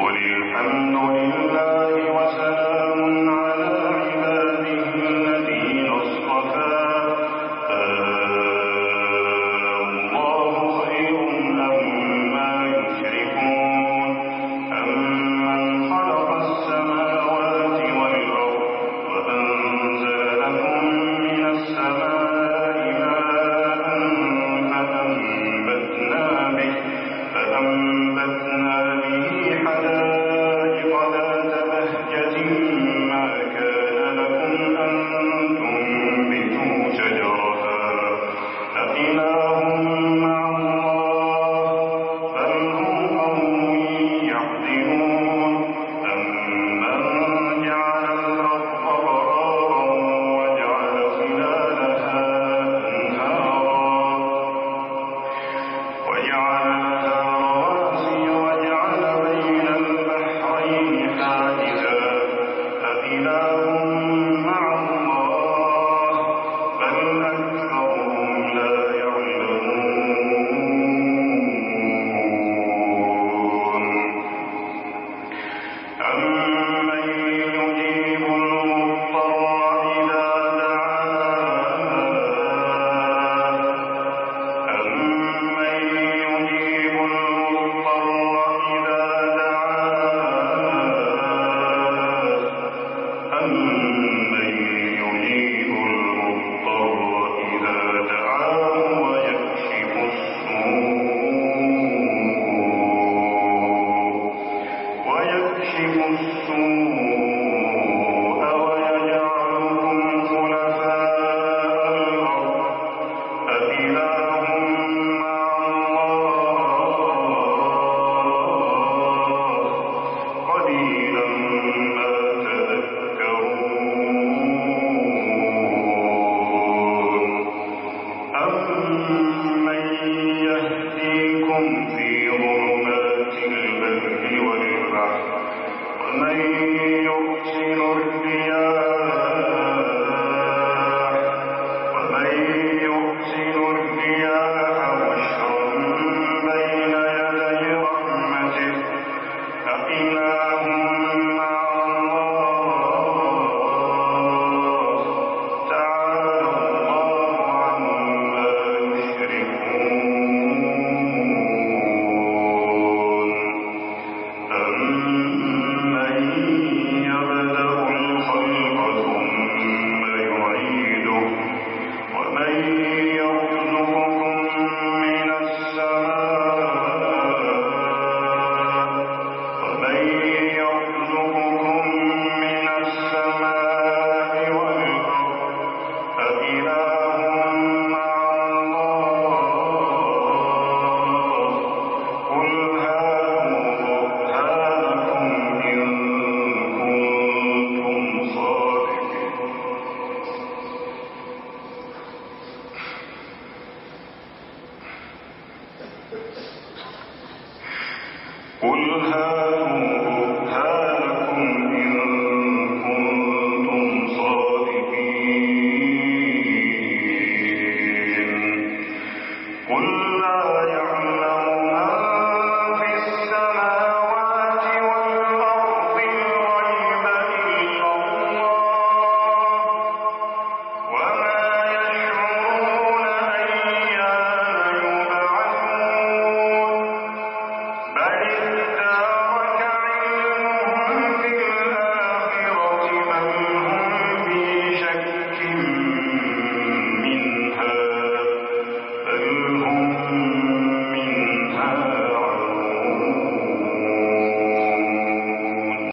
قل يعلم قل هاتوا